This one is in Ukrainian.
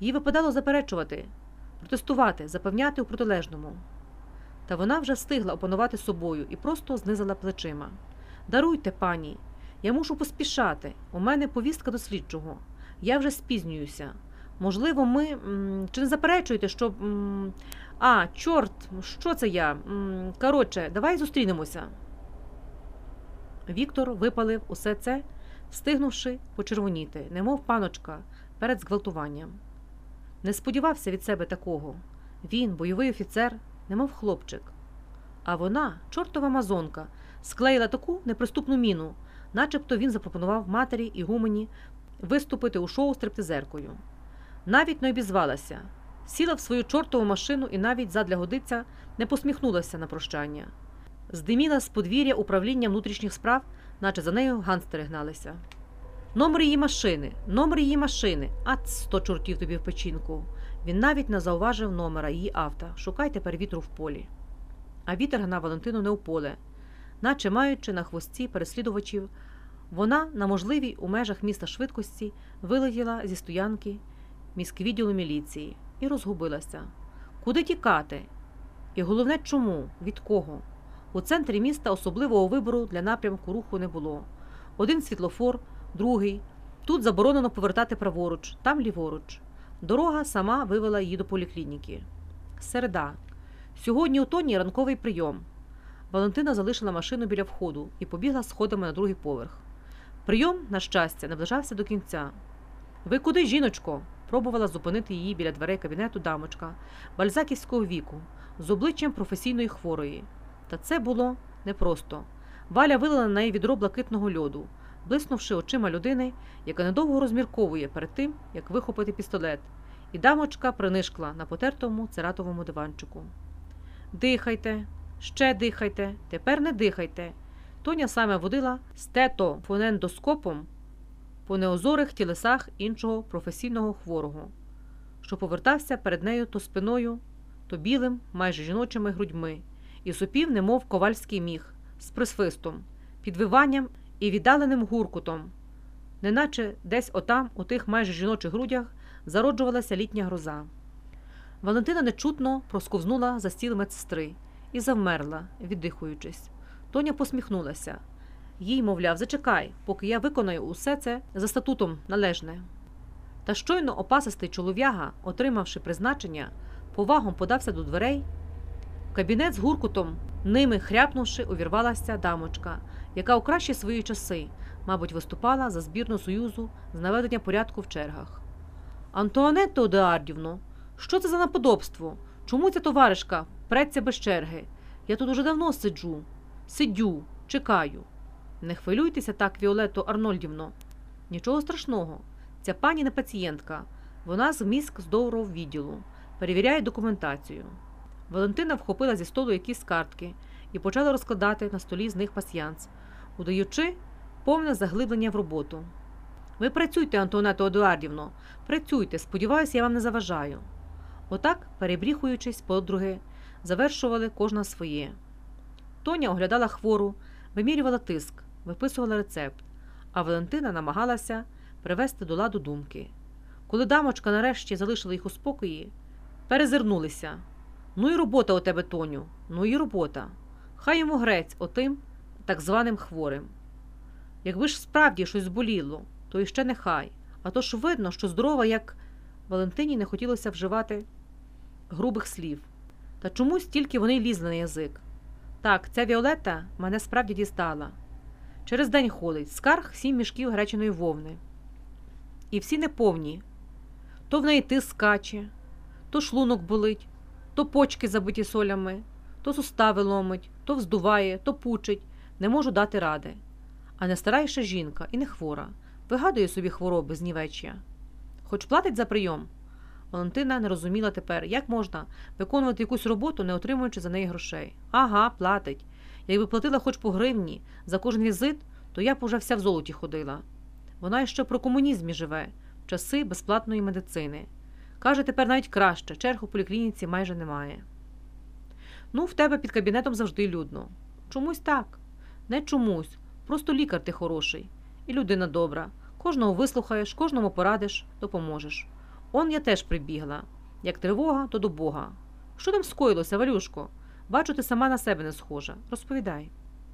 Їй випадало заперечувати, протестувати, запевняти у протилежному. Та вона вже встигла опанувати собою і просто знизила плечима. Даруйте, пані, я мушу поспішати. У мене повістка до слідчого. Я вже спізнююся. Можливо, ми. Чи не заперечуєте, що. А, чорт, що це я? Коротше, давай зустрінемося. Віктор випалив усе це, встигнувши почервоніти, немов паночка перед зґвалтуванням. Не сподівався від себе такого. Він, бойовий офіцер, немов хлопчик. А вона, чортова мазонка, склеїла таку неприступну міну, начебто він запропонував матері і гумені виступити у шоу стриптизеркою. Навіть не обізвалася, сіла в свою чортову машину і навіть задля годиця не посміхнулася на прощання. Здиміла з подвір'я управління внутрішніх справ, наче за нею ганстери гналися. Номер її машини, номер її машини, а сто чортів тобі в печінку. Він навіть не зауважив номера її авто. Шукай тепер вітру в полі. А вітер гнав Валентину не у поле, наче маючи на хвості переслідувачів, вона на можливій у межах міста швидкості вилетіла зі стоянки міськвідділу міліції і розгубилася. Куди тікати? І головне, чому? Від кого? У центрі міста особливого вибору для напрямку руху не було. Один світлофор, другий. Тут заборонено повертати праворуч, там ліворуч. Дорога сама вивела її до поліклініки. Середа. Сьогодні у Тоні ранковий прийом. Валентина залишила машину біля входу і побігла сходами на другий поверх. Прийом, на щастя, наближався до кінця. Ви куди, жіночко? пробувала зупинити її біля дверей кабінету дамочка бальзаківського віку з обличчям професійної хворої. Та це було непросто. Валя вилила на неї відро блакитного льоду, блиснувши очима людини, яка недовго розмірковує перед тим, як вихопити пістолет, і дамочка принишкла на потертому цератовому диванчику. Дихайте, ще дихайте, тепер не дихайте. Тоня саме водила стетофонендоскопом по неозорих тілесах іншого професійного хворого, що повертався перед нею то спиною, то білим, майже жіночими грудьми, і сопів, немов ковальський міг, з присвистом, підвиванням і віддаленим гуркутом, неначе десь отам, у тих майже жіночих грудях, зароджувалася літня гроза. Валентина нечутно просковзнула за стіл медсестри і завмерла, віддихуючись. Тоня посміхнулася. Їй, мовляв, зачекай, поки я виконаю усе це за статутом належне. Та щойно опасистий чолов'яга, отримавши призначення, повагом подався до дверей. В кабінет з гуркутом, ними хряпнувши, увірвалася дамочка, яка у кращі свої часи, мабуть, виступала за збірну Союзу з наведення порядку в чергах. Антуанетто Одеардівно, що це за наподобство? Чому ця товаришка преться без черги? Я тут уже давно сиджу, сидю, чекаю. Не хвилюйтеся так, Віолетто Арнольдівно. Нічого страшного. Ця пані не пацієнтка. Вона з мізк здорового відділу. Перевіряє документацію. Валентина вхопила зі столу якісь картки і почала розкладати на столі з них пасьянс, удаючи повне заглиблення в роботу. Ви працюйте, Антонето Едуардівно, працюйте, сподіваюся, я вам не заважаю. Отак, перебріхуючись, подруги, завершували кожна своє. Тоня оглядала хвору, вимірювала тиск, виписувала рецепт, а Валентина намагалася привести до ладу думки. Коли дамочка нарешті залишила їх у спокої, перезирнулися. Ну і робота у тебе, Тоню, ну і робота. Хай йому грець отим так званим хворим. Якби ж справді щось зболіло, то іще нехай. А то ж видно, що здорова, як Валентині не хотілося вживати грубих слів. Та чомусь тільки вони лізли на язик. Так, ця Віолетта мене справді дістала. Через день ходить, скарг сім мішків греченої вовни. І всі неповні. То в неї тиск скаче, то шлунок болить, то почки забиті солями, то сустави ломить, то вздуває, то пучить, не можу дати ради. А не старайша жінка і не хвора, вигадує собі хвороби з нівечя. Хоч платить за прийом. Валентина не розуміла тепер, як можна виконувати якусь роботу, не отримуючи за неї грошей. Ага, платить. Якби платила хоч по гривні за кожен візит, то я б уже вся в золоті ходила. Вона ще про комунізмі живе, в часи безплатної медицини. Каже, тепер навіть краще, черг у поліклініці майже немає. Ну, в тебе під кабінетом завжди людно. Чомусь так. Не чомусь. Просто лікар ти хороший. І людина добра. Кожного вислухаєш, кожному порадиш, допоможеш. Он я теж прибігла. Як тривога, то до Бога. Що там скоїлося, Валюшко? Бачу, ти сама на себе не схожа. Розповідай.